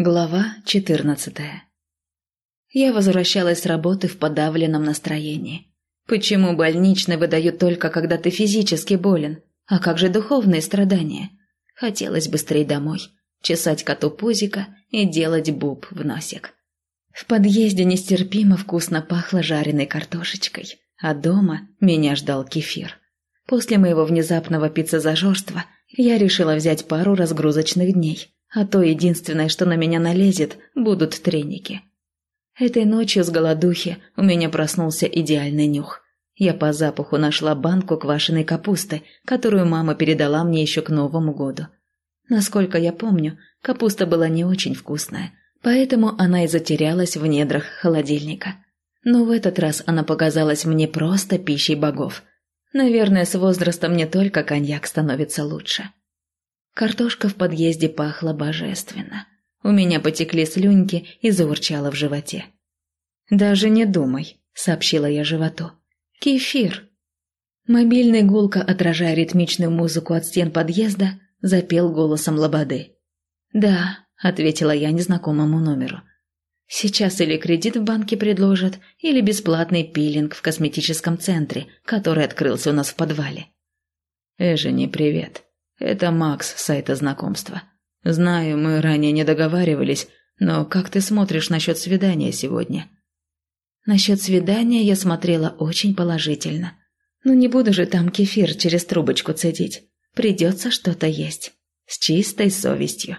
Глава 14 Я возвращалась с работы в подавленном настроении. Почему больничный выдают только, когда ты физически болен? А как же духовные страдания? Хотелось быстрее домой, чесать коту пузика и делать буб в носик. В подъезде нестерпимо вкусно пахло жареной картошечкой, а дома меня ждал кефир. После моего внезапного пиццезажорства я решила взять пару разгрузочных дней – а то единственное, что на меня налезет, будут треники. Этой ночью с голодухи у меня проснулся идеальный нюх. Я по запаху нашла банку квашеной капусты, которую мама передала мне еще к Новому году. Насколько я помню, капуста была не очень вкусная, поэтому она и затерялась в недрах холодильника. Но в этот раз она показалась мне просто пищей богов. Наверное, с возрастом не только коньяк становится лучше. Картошка в подъезде пахла божественно. У меня потекли слюньки и заурчало в животе. «Даже не думай», — сообщила я животу. «Кефир». Мобильный гулко, отражая ритмичную музыку от стен подъезда, запел голосом лободы. «Да», — ответила я незнакомому номеру. «Сейчас или кредит в банке предложат, или бесплатный пилинг в косметическом центре, который открылся у нас в подвале». «Эжени, привет», это Макс с сайта знакомства. Знаю, мы ранее не договаривались, но как ты смотришь насчет свидания сегодня? Насчет свидания я смотрела очень положительно. Ну не буду же там кефир через трубочку цедить. Придется что-то есть. С чистой совестью.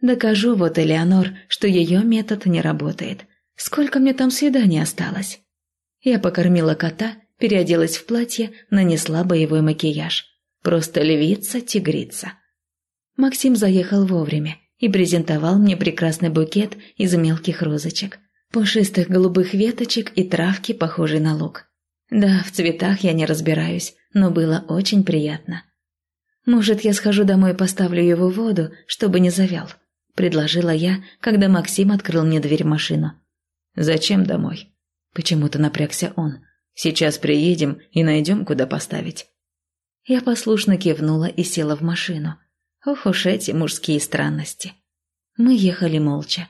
Докажу вот Элеонор, что ее метод не работает. Сколько мне там свиданий осталось? Я покормила кота, переоделась в платье, нанесла боевой макияж. Просто львица-тигрица. Максим заехал вовремя и презентовал мне прекрасный букет из мелких розочек, пушистых голубых веточек и травки, похожей на лук. Да, в цветах я не разбираюсь, но было очень приятно. «Может, я схожу домой и поставлю его в воду, чтобы не завял?» – предложила я, когда Максим открыл мне дверь в машину. «Зачем домой?» Почему-то напрягся он. «Сейчас приедем и найдем, куда поставить». Я послушно кивнула и села в машину. Ох уж эти мужские странности. Мы ехали молча.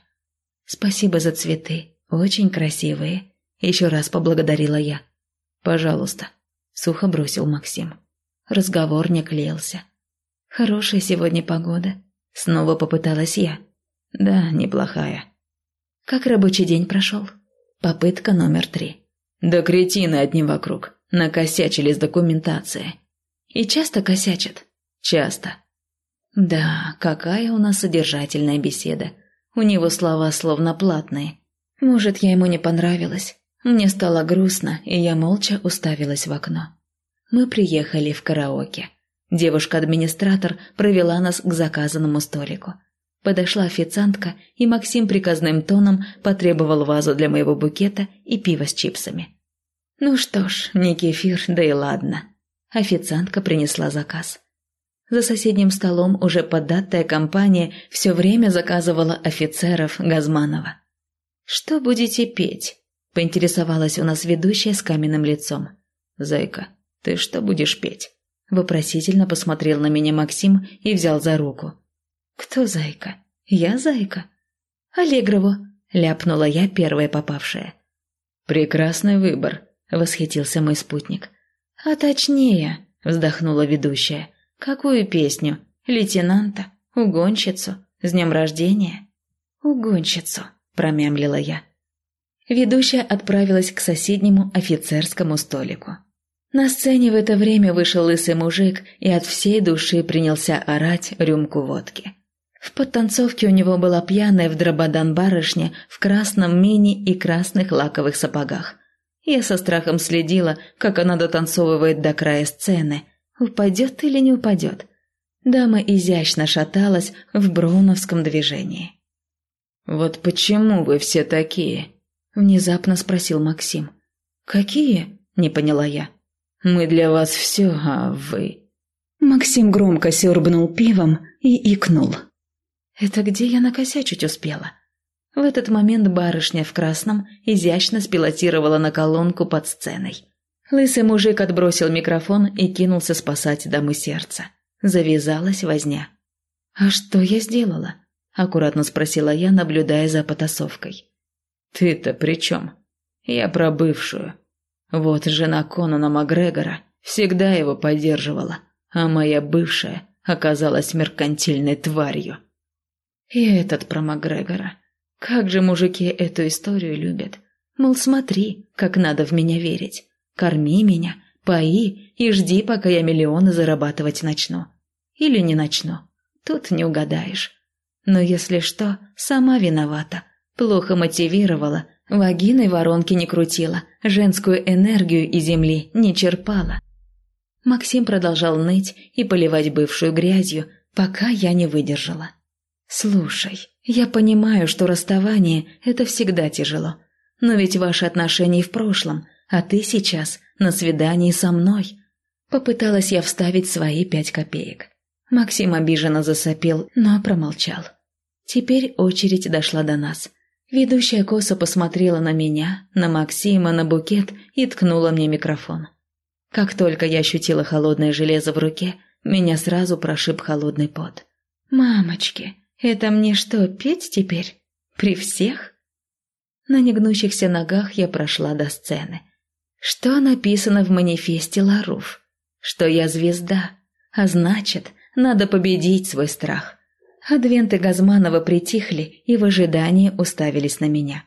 «Спасибо за цветы, очень красивые», — еще раз поблагодарила я. «Пожалуйста», — сухо бросил Максим. Разговор не клеился. «Хорошая сегодня погода», — снова попыталась я. «Да, неплохая». «Как рабочий день прошел?» Попытка номер три. «Да кретины одни вокруг, накосячили с документацией». И часто косячат? Часто. Да, какая у нас содержательная беседа. У него слова словно платные. Может, я ему не понравилась. Мне стало грустно, и я молча уставилась в окно. Мы приехали в караоке. Девушка-администратор провела нас к заказанному столику. Подошла официантка, и Максим приказным тоном потребовал вазу для моего букета и пиво с чипсами. Ну что ж, не кефир, да и ладно. Официантка принесла заказ. За соседним столом уже податая компания все время заказывала офицеров Газманова. «Что будете петь?» – поинтересовалась у нас ведущая с каменным лицом. «Зайка, ты что будешь петь?» – вопросительно посмотрел на меня Максим и взял за руку. «Кто Зайка? Я Зайка?» «Аллегрову», – ляпнула я первая попавшая. «Прекрасный выбор», – восхитился мой спутник. «А точнее», — вздохнула ведущая, — «какую песню? Лейтенанта? Угонщицу? С днем рождения?» «Угонщицу», — промямлила я. Ведущая отправилась к соседнему офицерскому столику. На сцене в это время вышел лысый мужик и от всей души принялся орать рюмку водки. В подтанцовке у него была пьяная в дрободан барышня в красном мини и красных лаковых сапогах. Я со страхом следила, как она дотанцовывает до края сцены. Упадет или не упадет? Дама изящно шаталась в броуновском движении. «Вот почему вы все такие?» – внезапно спросил Максим. «Какие?» – не поняла я. «Мы для вас все, а вы...» Максим громко сёрбнул пивом и икнул. «Это где я накосячить успела?» В этот момент барышня в красном изящно спилотировала на колонку под сценой. Лысый мужик отбросил микрофон и кинулся спасать дамы сердца. Завязалась возня. А что я сделала? – аккуратно спросила я, наблюдая за потасовкой. «Ты-то при чем? Я про бывшую. Вот жена Конана Макгрегора всегда его поддерживала, а моя бывшая оказалась меркантильной тварью». И этот про Макгрегора. Как же мужики эту историю любят. Мол, смотри, как надо в меня верить. Корми меня, пои и жди, пока я миллионы зарабатывать начну. Или не начну. Тут не угадаешь. Но если что, сама виновата. Плохо мотивировала, вагиной воронки не крутила, женскую энергию из земли не черпала. Максим продолжал ныть и поливать бывшую грязью, пока я не выдержала. «Слушай, я понимаю, что расставание – это всегда тяжело. Но ведь ваши отношения в прошлом, а ты сейчас на свидании со мной». Попыталась я вставить свои пять копеек. Максим обиженно засопел, но промолчал. Теперь очередь дошла до нас. Ведущая косо посмотрела на меня, на Максима, на букет и ткнула мне микрофон. Как только я ощутила холодное железо в руке, меня сразу прошиб холодный пот. «Мамочки, это мне что, петь теперь? При всех?» На негнущихся ногах я прошла до сцены. Что написано в манифесте Ларуф? Что я звезда, а значит, надо победить свой страх. Адвенты Газманова притихли и в ожидании уставились на меня.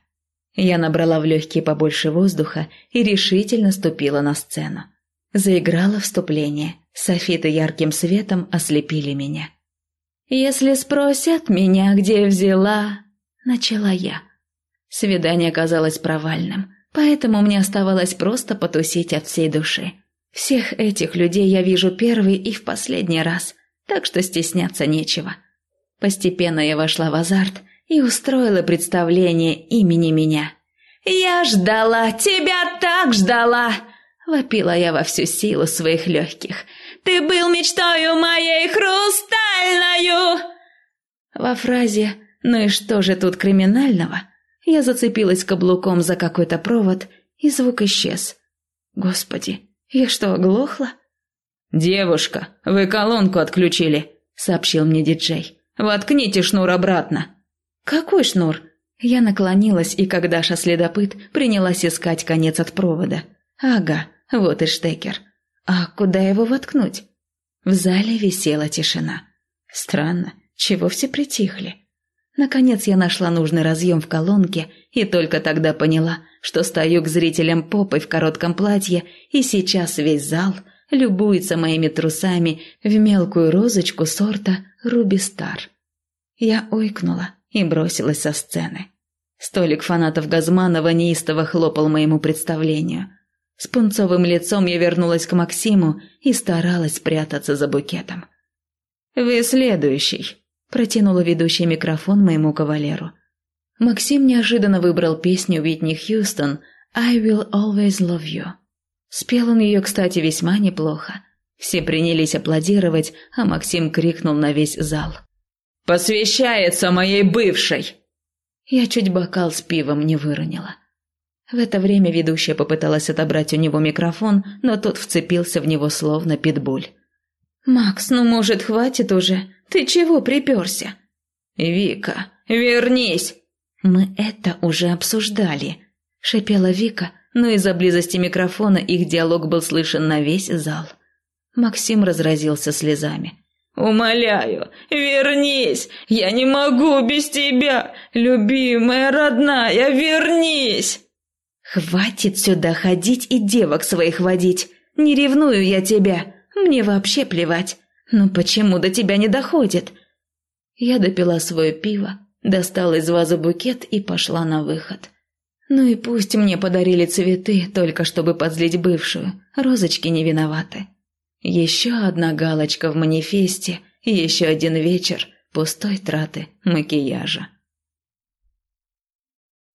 Я набрала в легкие побольше воздуха и решительно ступила на сцену. Заиграла вступление. Софиты ярким светом ослепили меня. «Если спросят меня, где взяла...» — начала я. Свидание казалось провальным, поэтому мне оставалось просто потусить от всей души. Всех этих людей я вижу первый и в последний раз — так что стесняться нечего. Постепенно я вошла в азарт и устроила представление имени меня. «Я ждала, тебя так ждала!» — вопила я во всю силу своих легких. «Ты был мечтою моей хрустальною!» Во фразе «Ну и что же тут криминального?» я зацепилась каблуком за какой-то провод, и звук исчез. «Господи, я что, оглохла?» «Девушка, вы колонку отключили», — сообщил мне диджей. «Воткните шнур обратно». «Какой шнур?» Я наклонилась, и как Даша-следопыт принялась искать конец от провода. «Ага, вот и штекер. А куда его воткнуть?» В зале висела тишина. Странно, чего все притихли. Наконец я нашла нужный разъем в колонке и только тогда поняла, что стою к зрителям попой в коротком платье, и сейчас весь зал — любуется моими трусами в мелкую розочку сорта Руби Стар. Я ойкнула и бросилась со сцены. Столик фанатов Газманова неистово хлопал моему представлению. С пунцовым лицом я вернулась к Максиму и старалась спрятаться за букетом. «Вы следующий», – протянула ведущий микрофон моему кавалеру. Максим неожиданно выбрал песню Уитни Хьюстон «I will always love you». Спел он ее, кстати, весьма неплохо. Все принялись аплодировать, а Максим крикнул на весь зал. «Посвящается моей бывшей!» Я чуть бокал с пивом не выронила. В это время ведущая попыталась отобрать у него микрофон, но тот вцепился в него словно питбуль. «Макс, ну, может, хватит уже? Ты чего приперся?» «Вика, вернись!» «Мы это уже обсуждали», — шепела Вика, но из-за близости микрофона их диалог был слышен на весь зал. Максим разразился слезами. «Умоляю, вернись! Я не могу без тебя! Любимая, родная, вернись!» «Хватит сюда ходить и девок своих водить! Не ревную я тебя! Мне вообще плевать! Но почему до тебя не доходит?» Я допила свое пиво, достала из вазы букет и пошла на выход. Ну и пусть мне подарили цветы, только чтобы позлить бывшую. Розочки не виноваты. Еще одна галочка в манифесте, еще один вечер пустой траты макияжа.